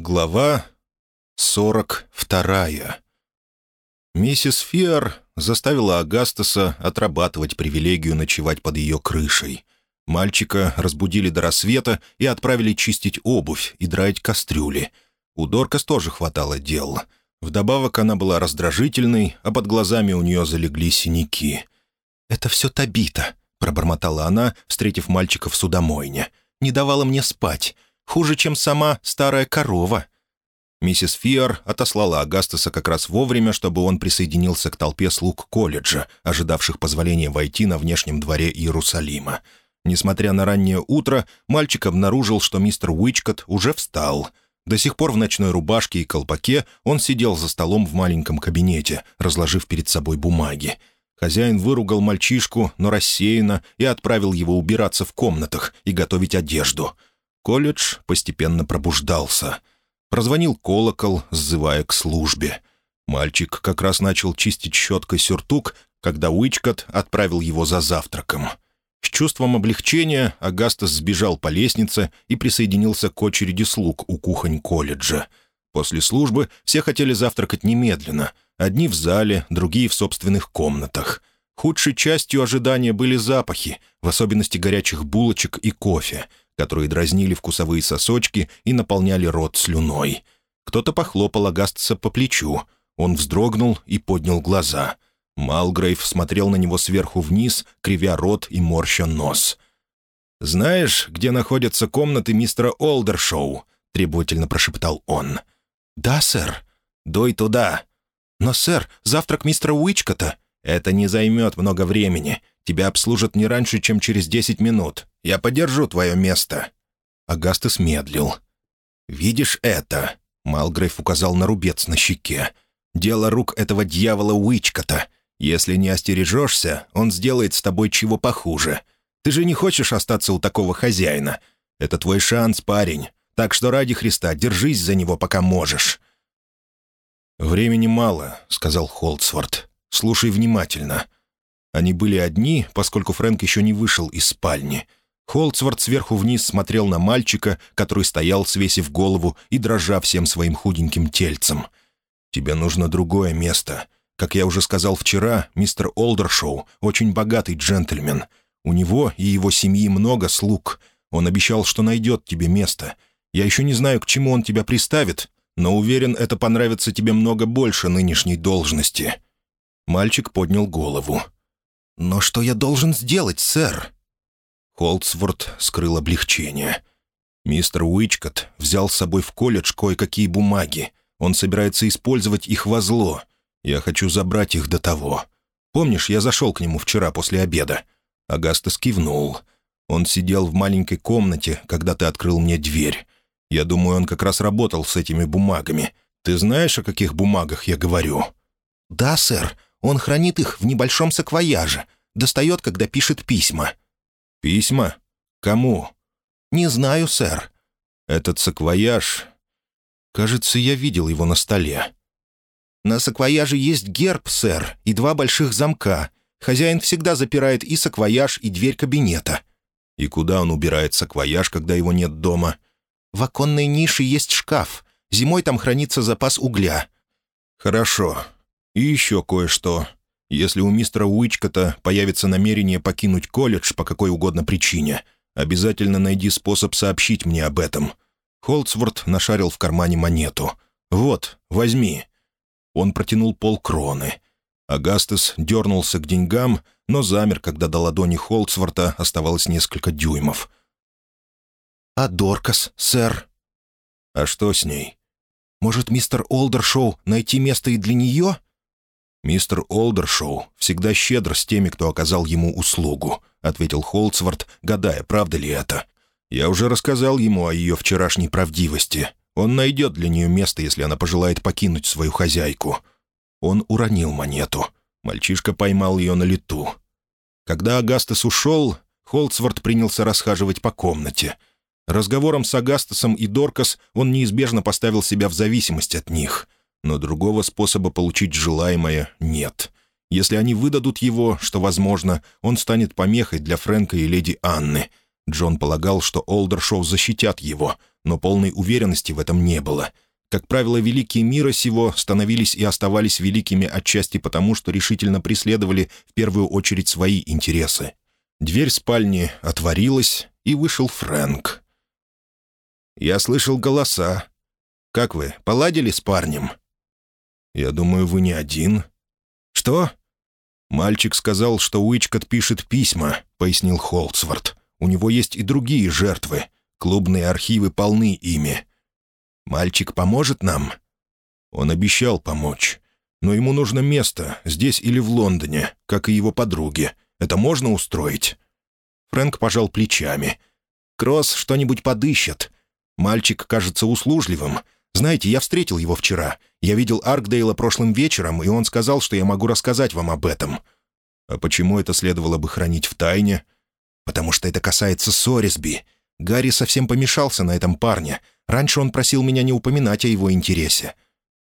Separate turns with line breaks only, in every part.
Глава 42 Миссис Фиар заставила Агастаса отрабатывать привилегию ночевать под ее крышей. Мальчика разбудили до рассвета и отправили чистить обувь и драить кастрюли. У Доркас тоже хватало дел. Вдобавок она была раздражительной, а под глазами у нее залегли синяки. «Это все Табита», — пробормотала она, встретив мальчика в судомойне. «Не давала мне спать. Хуже, чем сама старая корова». Миссис Фиар отослала Агастаса как раз вовремя, чтобы он присоединился к толпе слуг колледжа, ожидавших позволения войти на внешнем дворе Иерусалима. Несмотря на раннее утро, мальчик обнаружил, что мистер Уичкот уже встал. До сих пор в ночной рубашке и колпаке он сидел за столом в маленьком кабинете, разложив перед собой бумаги. Хозяин выругал мальчишку, но рассеянно, и отправил его убираться в комнатах и готовить одежду — Колледж постепенно пробуждался. Прозвонил колокол, сзывая к службе. Мальчик как раз начал чистить щеткой сюртук, когда Уичкот отправил его за завтраком. С чувством облегчения Агастас сбежал по лестнице и присоединился к очереди слуг у кухонь колледжа. После службы все хотели завтракать немедленно. Одни в зале, другие в собственных комнатах. Худшей частью ожидания были запахи, в особенности горячих булочек и кофе — которые дразнили вкусовые сосочки и наполняли рот слюной. Кто-то похлопал Агастаса по плечу. Он вздрогнул и поднял глаза. Малгрейв смотрел на него сверху вниз, кривя рот и морща нос. «Знаешь, где находятся комнаты мистера Олдершоу?» — требовательно прошептал он. «Да, сэр». «Дуй туда». «Но, сэр, завтрак мистера Уичкота...» «Это не займет много времени. Тебя обслужат не раньше, чем через десять минут. Я подержу твое место». Агастес медлил. «Видишь это?» — Малгрейв указал на рубец на щеке. «Дело рук этого дьявола Уичкота. Если не остережешься, он сделает с тобой чего похуже. Ты же не хочешь остаться у такого хозяина. Это твой шанс, парень. Так что ради Христа держись за него, пока можешь». «Времени мало», — сказал Холдсворт. «Слушай внимательно». Они были одни, поскольку Фрэнк еще не вышел из спальни — Холцвард сверху вниз смотрел на мальчика, который стоял, свесив голову и дрожа всем своим худеньким тельцем. «Тебе нужно другое место. Как я уже сказал вчера, мистер Олдершоу — очень богатый джентльмен. У него и его семьи много слуг. Он обещал, что найдет тебе место. Я еще не знаю, к чему он тебя приставит, но уверен, это понравится тебе много больше нынешней должности». Мальчик поднял голову. «Но что я должен сделать, сэр?» Холдсворт скрыл облегчение. «Мистер Уичкот взял с собой в колледж кое-какие бумаги. Он собирается использовать их во зло. Я хочу забрать их до того. Помнишь, я зашел к нему вчера после обеда?» Агастас кивнул. «Он сидел в маленькой комнате, когда ты открыл мне дверь. Я думаю, он как раз работал с этими бумагами. Ты знаешь, о каких бумагах я говорю?» «Да, сэр. Он хранит их в небольшом саквояже. Достает, когда пишет письма». «Письма? Кому?» «Не знаю, сэр». «Этот саквояж...» «Кажется, я видел его на столе». «На саквояже есть герб, сэр, и два больших замка. Хозяин всегда запирает и саквояж, и дверь кабинета». «И куда он убирает саквояж, когда его нет дома?» «В оконной нише есть шкаф. Зимой там хранится запас угля». «Хорошо. И еще кое-что. Если у мистера Уичкота появится намерение покинуть колледж по какой угодно причине, обязательно найди способ сообщить мне об этом». Холдсворт нашарил в кармане монету. «Вот, возьми». Он протянул полкроны. Агастес дернулся к деньгам, но замер, когда до ладони Холдсворта оставалось несколько дюймов. «А Доркас, сэр?» «А что с ней?» «Может, мистер Олдершоу найти место и для нее?» «Мистер Олдершоу всегда щедр с теми, кто оказал ему услугу», — ответил Холцвард, гадая, правда ли это. «Я уже рассказал ему о ее вчерашней правдивости. Он найдет для нее место, если она пожелает покинуть свою хозяйку». Он уронил монету. Мальчишка поймал ее на лету. Когда Агастес ушел, Холцвард принялся расхаживать по комнате. Разговором с Агастасом и Доркас он неизбежно поставил себя в зависимость от них — но другого способа получить желаемое нет. Если они выдадут его, что возможно, он станет помехой для Фрэнка и леди Анны. Джон полагал, что Олдершоу защитят его, но полной уверенности в этом не было. Как правило, великие мира сего становились и оставались великими отчасти потому, что решительно преследовали в первую очередь свои интересы. Дверь спальни отворилась, и вышел Фрэнк. «Я слышал голоса. Как вы, поладили с парнем?» «Я думаю, вы не один». «Что?» «Мальчик сказал, что Уичкот пишет письма», — пояснил Холдсворт. «У него есть и другие жертвы. Клубные архивы полны ими. Мальчик поможет нам?» Он обещал помочь. Но ему нужно место, здесь или в Лондоне, как и его подруге. Это можно устроить?» Фрэнк пожал плечами. «Кросс что-нибудь подыщет. Мальчик кажется услужливым. Знаете, я встретил его вчера. Я видел Аркдейла прошлым вечером, и он сказал, что я могу рассказать вам об этом». «А почему это следовало бы хранить в тайне?» «Потому что это касается Сорисби. Гарри совсем помешался на этом парне. Раньше он просил меня не упоминать о его интересе».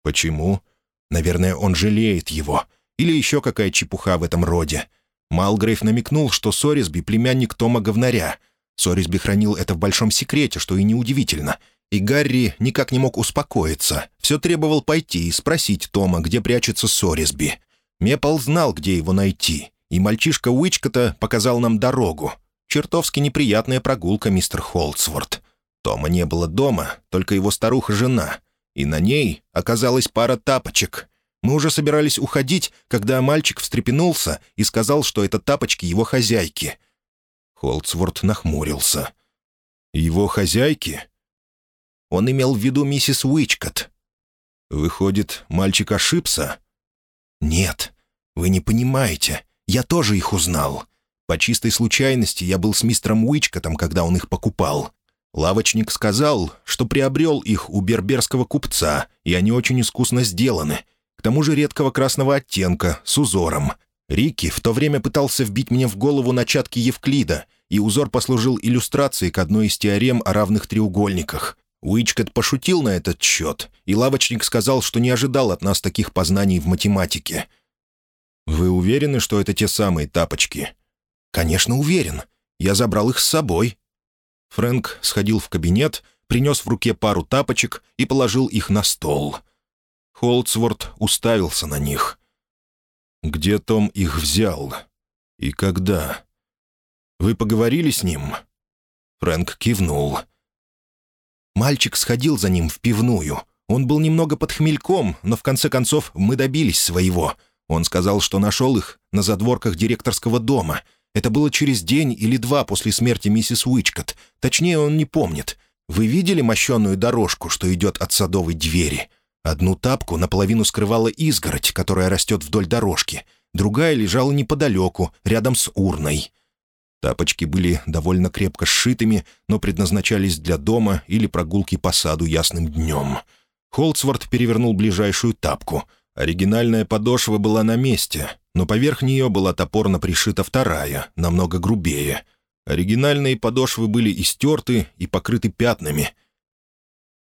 «Почему?» «Наверное, он жалеет его. Или еще какая чепуха в этом роде. Малгрейв намекнул, что Сорисби — племянник Тома Говнаря. Сорисби хранил это в большом секрете, что и неудивительно. И Гарри никак не мог успокоиться. Все требовал пойти и спросить Тома, где прячется Сорисби. Мепл знал, где его найти. И мальчишка Уичкота показал нам дорогу. Чертовски неприятная прогулка, мистер Холдсворт. Тома не было дома, только его старуха-жена. И на ней оказалась пара тапочек. Мы уже собирались уходить, когда мальчик встрепенулся и сказал, что это тапочки его хозяйки. Холдсворт нахмурился. «Его хозяйки?» Он имел в виду миссис Уичкот. «Выходит, мальчик ошибся?» «Нет, вы не понимаете. Я тоже их узнал. По чистой случайности я был с мистером Уичкотом, когда он их покупал. Лавочник сказал, что приобрел их у берберского купца, и они очень искусно сделаны. К тому же редкого красного оттенка, с узором. Рикки в то время пытался вбить мне в голову начатки Евклида, и узор послужил иллюстрацией к одной из теорем о равных треугольниках. Уичкот пошутил на этот счет, и лавочник сказал, что не ожидал от нас таких познаний в математике. «Вы уверены, что это те самые тапочки?» «Конечно, уверен. Я забрал их с собой». Фрэнк сходил в кабинет, принес в руке пару тапочек и положил их на стол. Холдсворт уставился на них. «Где Том их взял? И когда? Вы поговорили с ним?» Фрэнк кивнул. Мальчик сходил за ним в пивную. Он был немного под хмельком, но в конце концов мы добились своего. Он сказал, что нашел их на задворках директорского дома. Это было через день или два после смерти миссис Уичкот. Точнее, он не помнит. Вы видели мощенную дорожку, что идет от садовой двери? Одну тапку наполовину скрывала изгородь, которая растет вдоль дорожки. Другая лежала неподалеку, рядом с урной. Тапочки были довольно крепко сшитыми, но предназначались для дома или прогулки по саду ясным днем. Холцвард перевернул ближайшую тапку. Оригинальная подошва была на месте, но поверх нее была топорно пришита вторая, намного грубее. Оригинальные подошвы были истерты и покрыты пятнами.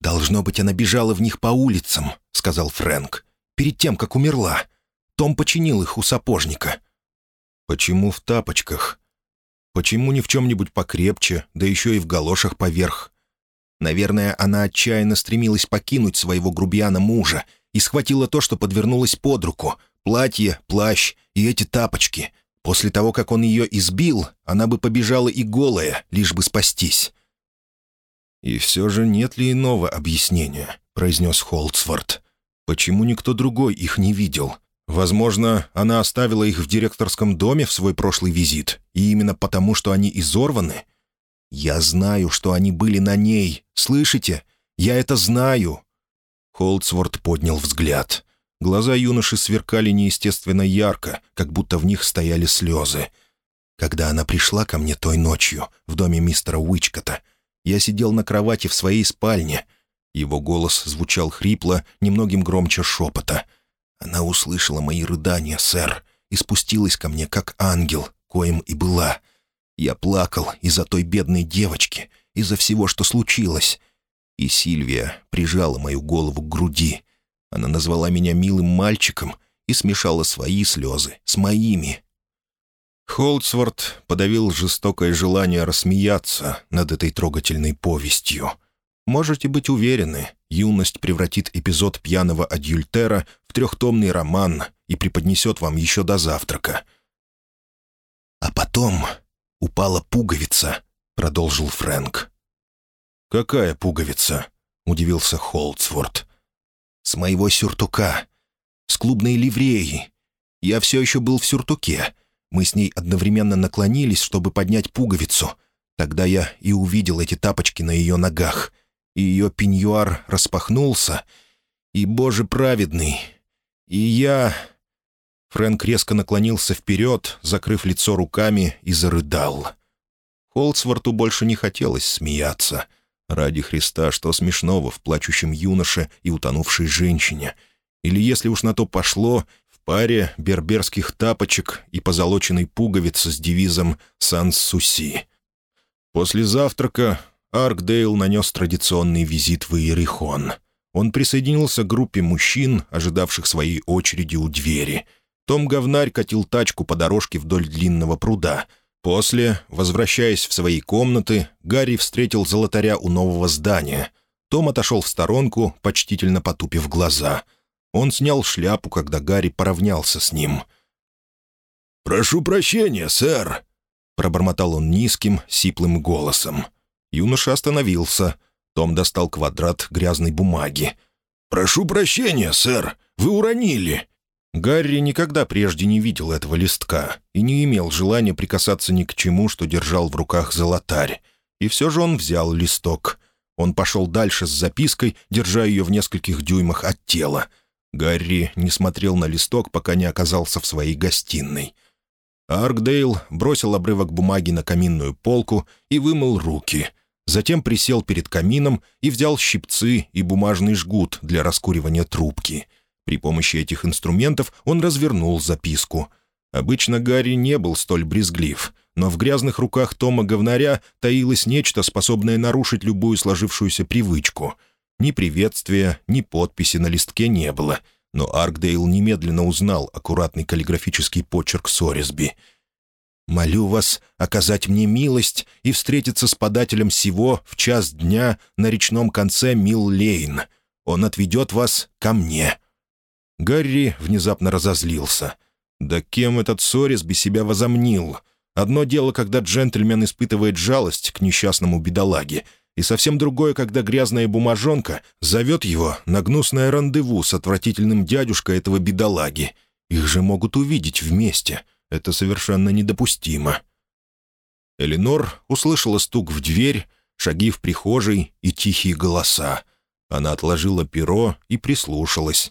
«Должно быть, она бежала в них по улицам», — сказал Фрэнк, — «перед тем, как умерла. Том починил их у сапожника». «Почему в тапочках?» Почему не в чем-нибудь покрепче, да еще и в галошах поверх? Наверное, она отчаянно стремилась покинуть своего грубияна мужа и схватила то, что подвернулось под руку — платье, плащ и эти тапочки. После того, как он ее избил, она бы побежала и голая, лишь бы спастись. «И все же нет ли иного объяснения?» — произнес Холдсворт. «Почему никто другой их не видел? Возможно, она оставила их в директорском доме в свой прошлый визит, и именно потому, что они изорваны. Я знаю, что они были на ней. Слышите? Я это знаю. Холдсворт поднял взгляд. Глаза юноши сверкали неестественно ярко, как будто в них стояли слезы. Когда она пришла ко мне той ночью в доме мистера Уичкота, я сидел на кровати в своей спальне. Его голос звучал хрипло, немногим громче шепота — она услышала мои рыдания, сэр, и спустилась ко мне, как ангел, коим и была. Я плакал из-за той бедной девочки, из-за всего, что случилось. И Сильвия прижала мою голову к груди. Она назвала меня милым мальчиком и смешала свои слезы с моими. Холдсворт подавил жестокое желание рассмеяться над этой трогательной повестью. Можете быть уверены, юность превратит эпизод пьяного адюльтера трехтомный роман и преподнесет вам еще до завтрака. «А потом упала пуговица», — продолжил Фрэнк. «Какая пуговица?» — удивился Холдсворт. «С моего сюртука. С клубной ливреи. Я все еще был в сюртуке. Мы с ней одновременно наклонились, чтобы поднять пуговицу. Тогда я и увидел эти тапочки на ее ногах. И ее пеньюар распахнулся. И, боже праведный, и я...» Фрэнк резко наклонился вперед, закрыв лицо руками, и зарыдал. Холдсворту больше не хотелось смеяться. Ради Христа, что смешного в плачущем юноше и утонувшей женщине? Или, если уж на то пошло, в паре берберских тапочек и позолоченной пуговицы с девизом «Сан-Суси». После завтрака Аркдейл нанес традиционный визит в Иерихон. Он присоединился к группе мужчин, ожидавших своей очереди у двери. Том Говнарь катил тачку по дорожке вдоль длинного пруда — После, возвращаясь в свои комнаты, Гарри встретил золотаря у нового здания. Том отошел в сторонку, почтительно потупив глаза. Он снял шляпу, когда Гарри поравнялся с ним. «Прошу прощения, сэр», — пробормотал он низким, сиплым голосом. Юноша остановился. Том достал квадрат грязной бумаги. «Прошу прощения, сэр, вы уронили». Гарри никогда прежде не видел этого листка и не имел желания прикасаться ни к чему, что держал в руках золотарь. И все же он взял листок. Он пошел дальше с запиской, держа ее в нескольких дюймах от тела. Гарри не смотрел на листок, пока не оказался в своей гостиной. Аркдейл бросил обрывок бумаги на каминную полку и вымыл руки. Затем присел перед камином и взял щипцы и бумажный жгут для раскуривания трубки — при помощи этих инструментов он развернул записку. Обычно Гарри не был столь брезглив, но в грязных руках Тома Говнаря таилось нечто, способное нарушить любую сложившуюся привычку. Ни приветствия, ни подписи на листке не было, но Аркдейл немедленно узнал аккуратный каллиграфический почерк Сорисби. «Молю вас оказать мне милость и встретиться с подателем всего в час дня на речном конце Милл-Лейн. Он отведет вас ко мне». Гарри внезапно разозлился. «Да кем этот Сорис себя возомнил? Одно дело, когда джентльмен испытывает жалость к несчастному бедолаге, и совсем другое, когда грязная бумажонка зовет его на гнусное рандеву с отвратительным дядюшкой этого бедолаги. Их же могут увидеть вместе. Это совершенно недопустимо». Эленор услышала стук в дверь, шаги в прихожей и тихие голоса. Она отложила перо и прислушалась.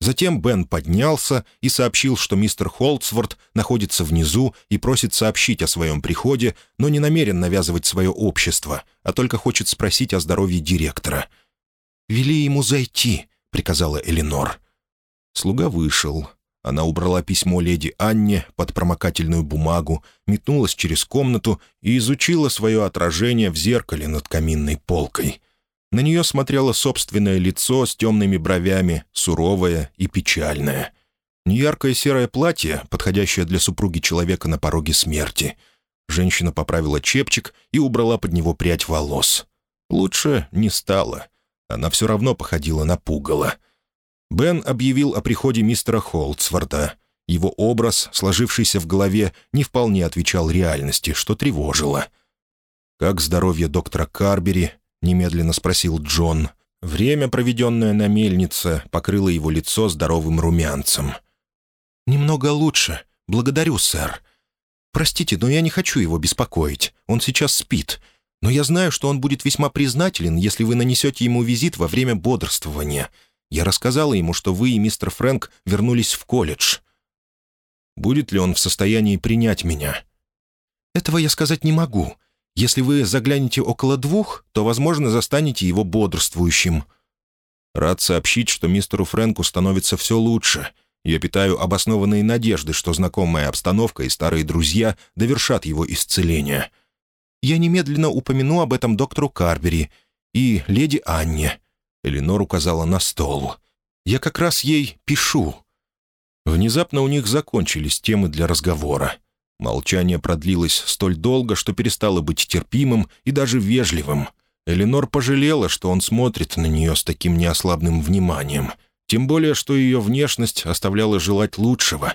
Затем Бен поднялся и сообщил, что мистер Холдсворт находится внизу и просит сообщить о своем приходе, но не намерен навязывать свое общество, а только хочет спросить о здоровье директора. «Вели ему зайти», — приказала Эленор. Слуга вышел. Она убрала письмо леди Анне под промокательную бумагу, метнулась через комнату и изучила свое отражение в зеркале над каминной полкой — на нее смотрело собственное лицо с темными бровями, суровое и печальное. Неяркое серое платье, подходящее для супруги человека на пороге смерти. Женщина поправила чепчик и убрала под него прядь волос. Лучше не стало. Она все равно походила на пугало. Бен объявил о приходе мистера Холдсворта. Его образ, сложившийся в голове, не вполне отвечал реальности, что тревожило. Как здоровье доктора Карбери, — немедленно спросил Джон. Время, проведенное на мельнице, покрыло его лицо здоровым румянцем. «Немного лучше. Благодарю, сэр. Простите, но я не хочу его беспокоить. Он сейчас спит. Но я знаю, что он будет весьма признателен, если вы нанесете ему визит во время бодрствования. Я рассказала ему, что вы и мистер Фрэнк вернулись в колледж. Будет ли он в состоянии принять меня?» «Этого я сказать не могу. Если вы заглянете около двух, то, возможно, застанете его бодрствующим. Рад сообщить, что мистеру Фрэнку становится все лучше. Я питаю обоснованные надежды, что знакомая обстановка и старые друзья довершат его исцеление. Я немедленно упомяну об этом доктору Карбери и леди Анне. Эленор указала на стол. Я как раз ей пишу. Внезапно у них закончились темы для разговора. Молчание продлилось столь долго, что перестало быть терпимым и даже вежливым. Эленор пожалела, что он смотрит на нее с таким неослабным вниманием, тем более, что ее внешность оставляла желать лучшего.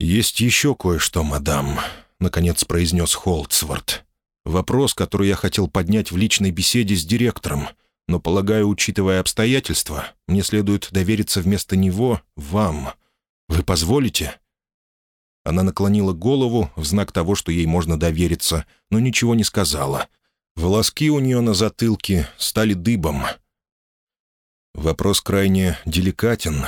«Есть еще кое-что, мадам», — наконец произнес Холдсворт. «Вопрос, который я хотел поднять в личной беседе с директором, но, полагаю, учитывая обстоятельства, мне следует довериться вместо него вам. Вы позволите?» Она наклонила голову в знак того, что ей можно довериться, но ничего не сказала. Волоски у нее на затылке стали дыбом. Вопрос крайне деликатен.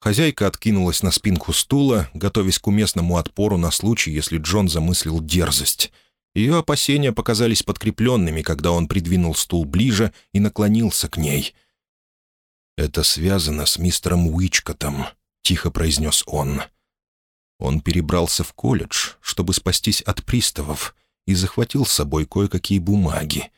Хозяйка откинулась на спинку стула, готовясь к уместному отпору на случай, если Джон замыслил дерзость. Ее опасения показались подкрепленными, когда он придвинул стул ближе и наклонился к ней. «Это связано с мистером Уичкотом», — тихо произнес он. Он перебрался в колледж, чтобы спастись от приставов, и захватил с собой кое-какие бумаги.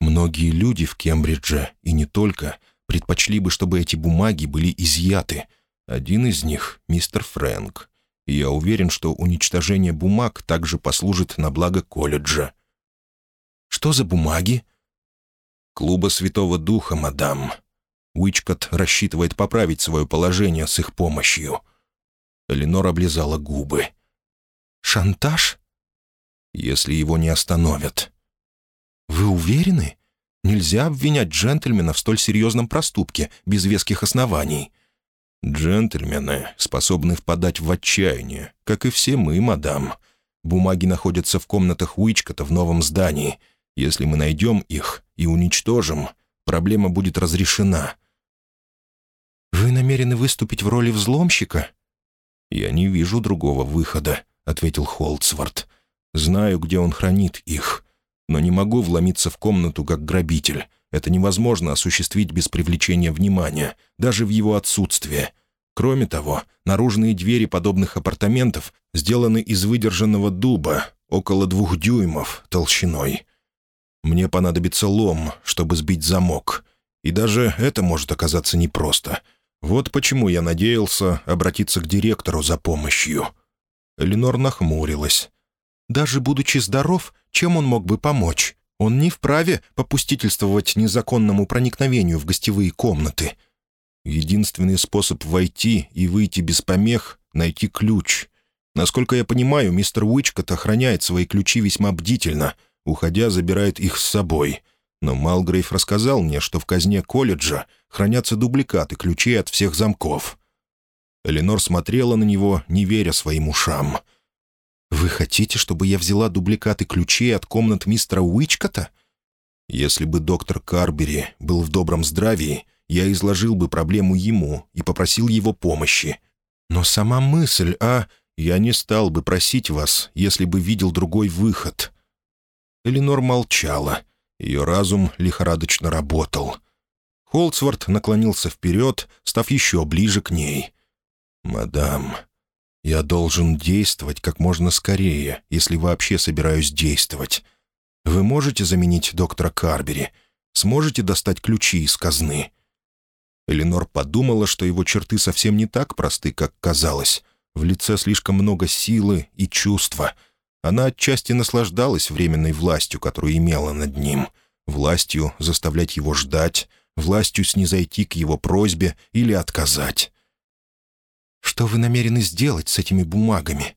Многие люди в Кембридже, и не только, предпочли бы, чтобы эти бумаги были изъяты. Один из них — мистер Фрэнк. И я уверен, что уничтожение бумаг также послужит на благо колледжа. «Что за бумаги?» «Клуба Святого Духа, мадам. Уичкот рассчитывает поправить свое положение с их помощью». Эленор облизала губы. «Шантаж?» «Если его не остановят». «Вы уверены? Нельзя обвинять джентльмена в столь серьезном проступке, без веских оснований». «Джентльмены способны впадать в отчаяние, как и все мы, мадам. Бумаги находятся в комнатах Уичкота в новом здании. Если мы найдем их и уничтожим, проблема будет разрешена». «Вы намерены выступить в роли взломщика?» «Я не вижу другого выхода», — ответил Холдсворт. «Знаю, где он хранит их, но не могу вломиться в комнату как грабитель. Это невозможно осуществить без привлечения внимания, даже в его отсутствие. Кроме того, наружные двери подобных апартаментов сделаны из выдержанного дуба, около двух дюймов толщиной. Мне понадобится лом, чтобы сбить замок. И даже это может оказаться непросто — вот почему я надеялся обратиться к директору за помощью». Эленор нахмурилась. «Даже будучи здоров, чем он мог бы помочь? Он не вправе попустительствовать незаконному проникновению в гостевые комнаты. Единственный способ войти и выйти без помех — найти ключ. Насколько я понимаю, мистер Уичкот охраняет свои ключи весьма бдительно, уходя, забирает их с собой. Но Малгрейв рассказал мне, что в казне колледжа хранятся дубликаты ключей от всех замков. Эленор смотрела на него, не веря своим ушам. «Вы хотите, чтобы я взяла дубликаты ключей от комнат мистера Уичкота?» «Если бы доктор Карбери был в добром здравии, я изложил бы проблему ему и попросил его помощи. Но сама мысль, а... Я не стал бы просить вас, если бы видел другой выход». Эленор молчала. Ее разум лихорадочно работал. Холцвард наклонился вперед, став еще ближе к ней. «Мадам, я должен действовать как можно скорее, если вообще собираюсь действовать. Вы можете заменить доктора Карбери? Сможете достать ключи из казны?» Эленор подумала, что его черты совсем не так просты, как казалось. В лице слишком много силы и чувства. Она отчасти наслаждалась временной властью, которую имела над ним. Властью заставлять его ждать, властью снизойти к его просьбе или отказать. «Что вы намерены сделать с этими бумагами?»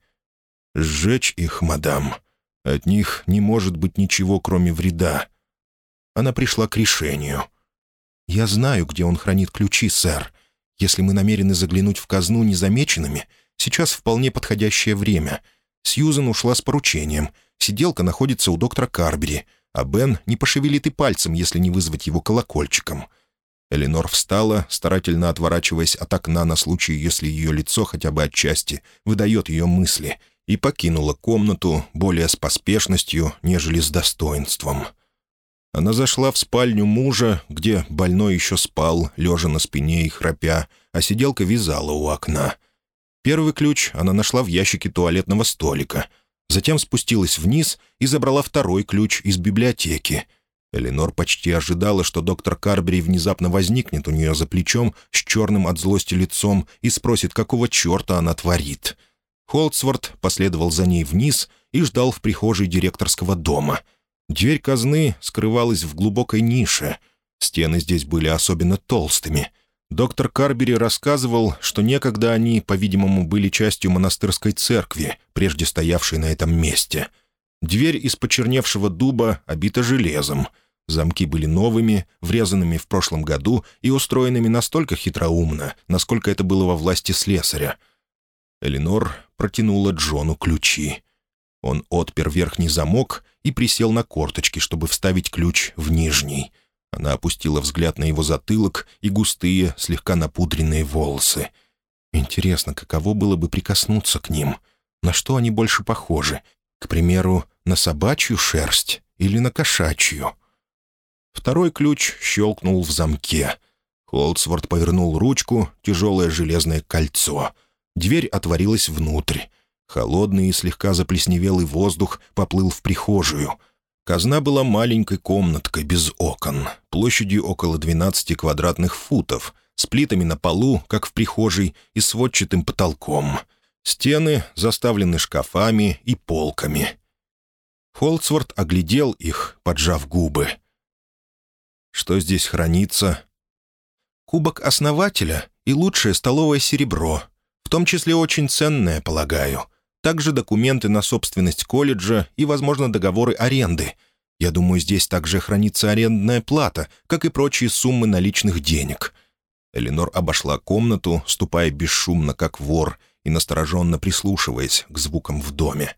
«Сжечь их, мадам. От них не может быть ничего, кроме вреда». Она пришла к решению. «Я знаю, где он хранит ключи, сэр. Если мы намерены заглянуть в казну незамеченными, сейчас вполне подходящее время. Сьюзен ушла с поручением. Сиделка находится у доктора Карбери а Бен не пошевелит и пальцем, если не вызвать его колокольчиком. Эленор встала, старательно отворачиваясь от окна на случай, если ее лицо хотя бы отчасти выдает ее мысли, и покинула комнату более с поспешностью, нежели с достоинством. Она зашла в спальню мужа, где больной еще спал, лежа на спине и храпя, а сиделка вязала у окна. Первый ключ она нашла в ящике туалетного столика — Затем спустилась вниз и забрала второй ключ из библиотеки. Эленор почти ожидала, что доктор Карбери внезапно возникнет у нее за плечом с черным от злости лицом и спросит, какого черта она творит. Холдсворт последовал за ней вниз и ждал в прихожей директорского дома. Дверь казны скрывалась в глубокой нише. Стены здесь были особенно толстыми. Доктор Карбери рассказывал, что некогда они, по-видимому, были частью монастырской церкви, прежде стоявшей на этом месте. Дверь из почерневшего дуба обита железом. Замки были новыми, врезанными в прошлом году и устроенными настолько хитроумно, насколько это было во власти слесаря. Эленор протянула Джону ключи. Он отпер верхний замок и присел на корточки, чтобы вставить ключ в нижний. Она опустила взгляд на его затылок и густые, слегка напудренные волосы. Интересно, каково было бы прикоснуться к ним? На что они больше похожи? К примеру, на собачью шерсть или на кошачью? Второй ключ щелкнул в замке. Холдсворт повернул ручку, тяжелое железное кольцо. Дверь отворилась внутрь. Холодный и слегка заплесневелый воздух поплыл в прихожую. Казна была маленькой комнаткой без окон, площадью около 12 квадратных футов, с плитами на полу, как в прихожей, и сводчатым потолком. Стены заставлены шкафами и полками. Холдсворт оглядел их, поджав губы. «Что здесь хранится?» «Кубок основателя и лучшее столовое серебро, в том числе очень ценное, полагаю также документы на собственность колледжа и, возможно, договоры аренды. Я думаю, здесь также хранится арендная плата, как и прочие суммы наличных денег». Эленор обошла комнату, ступая бесшумно, как вор, и настороженно прислушиваясь к звукам в доме.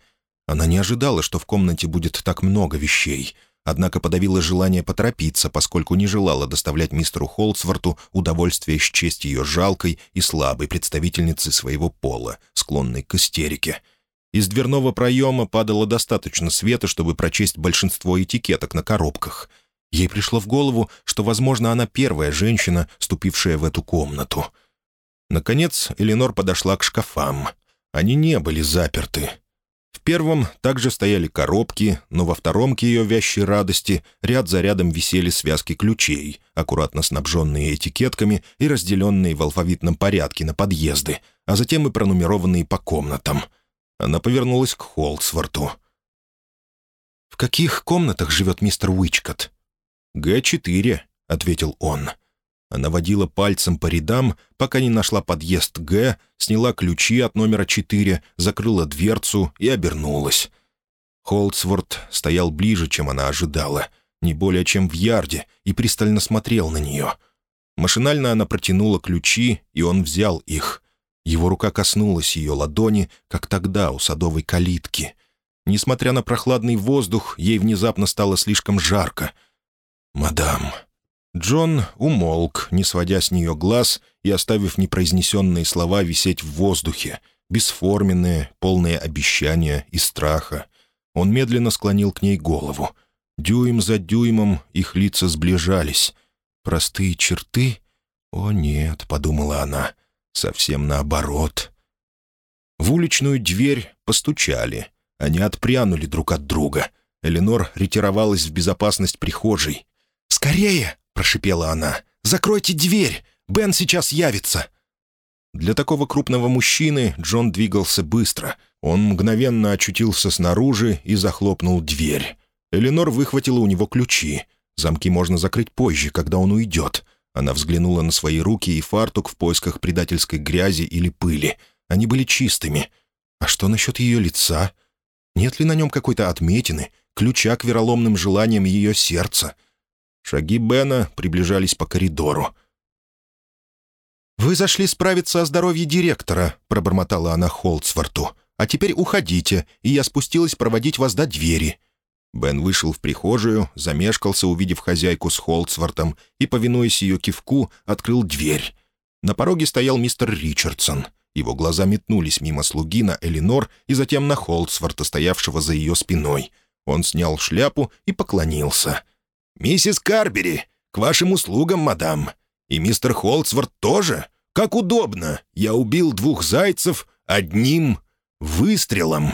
Она не ожидала, что в комнате будет так много вещей, однако подавила желание поторопиться, поскольку не желала доставлять мистеру Холдсворту удовольствие счесть ее жалкой и слабой представительницей своего пола, склонной к истерике — из дверного проема падало достаточно света, чтобы прочесть большинство этикеток на коробках. Ей пришло в голову, что, возможно, она первая женщина, ступившая в эту комнату. Наконец, Эленор подошла к шкафам. Они не были заперты. В первом также стояли коробки, но во втором, к ее вящей радости, ряд за рядом висели связки ключей, аккуратно снабженные этикетками и разделенные в алфавитном порядке на подъезды, а затем и пронумерованные по комнатам — она повернулась к Холксворту. «В каких комнатах живет мистер Уичкот?» «Г-4», — ответил он. Она водила пальцем по рядам, пока не нашла подъезд Г, сняла ключи от номера 4, закрыла дверцу и обернулась. Холдсворт стоял ближе, чем она ожидала, не более чем в ярде, и пристально смотрел на нее. Машинально она протянула ключи, и он взял их. Его рука коснулась ее ладони, как тогда у садовой калитки. Несмотря на прохладный воздух, ей внезапно стало слишком жарко. «Мадам». Джон умолк, не сводя с нее глаз и оставив непроизнесенные слова висеть в воздухе, бесформенные, полные обещания и страха. Он медленно склонил к ней голову. Дюйм за дюймом их лица сближались. «Простые черты? О, нет», — подумала она, — Совсем наоборот. В уличную дверь постучали. Они отпрянули друг от друга. Эленор ретировалась в безопасность прихожей. «Скорее!» — прошипела она. «Закройте дверь! Бен сейчас явится!» Для такого крупного мужчины Джон двигался быстро. Он мгновенно очутился снаружи и захлопнул дверь. Эленор выхватила у него ключи. Замки можно закрыть позже, когда он уйдет. Она взглянула на свои руки и фартук в поисках предательской грязи или пыли. Они были чистыми. А что насчет ее лица? Нет ли на нем какой-то отметины, ключа к вероломным желаниям ее сердца? Шаги Бена приближались по коридору. «Вы зашли справиться о здоровье директора», — пробормотала она Холдсворту. «А теперь уходите, и я спустилась проводить вас до двери». Бен вышел в прихожую, замешкался, увидев хозяйку с Холдсвортом, и, повинуясь ее кивку, открыл дверь. На пороге стоял мистер Ричардсон. Его глаза метнулись мимо слуги на Элинор и затем на Холдсворта, стоявшего за ее спиной. Он снял шляпу и поклонился. «Миссис Карбери, к вашим услугам, мадам. И мистер Холдсворт тоже. Как удобно. Я убил двух зайцев одним выстрелом».